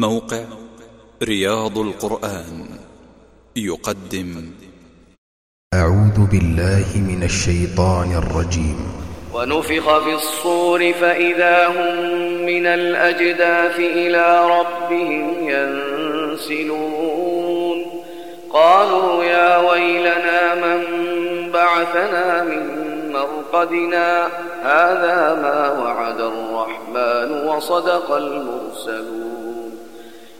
موقع رياض القرآن يقدم. أعوذ بالله من الشيطان الرجيم. ونفخ في الصور فإذا هم من الأجداث إلى ربهم ينسلون. قالوا يا ويلنا من بعثنا من مرقدنا؟ هذا ما وعد الرحمن وصدق المرسلون.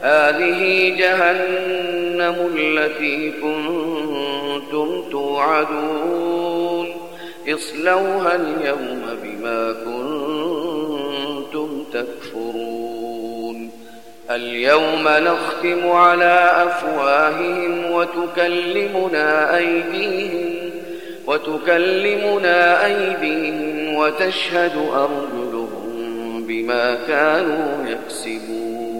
هذه جهنم التي كنتم توعدون. اصلوها اليوم بما كنتم تكفرون. اليوم نختم على أفواههم وتكلمنا أيديهم وتكلمنا أيديهم وتشهد أرجلهم بما كانوا يكسبون.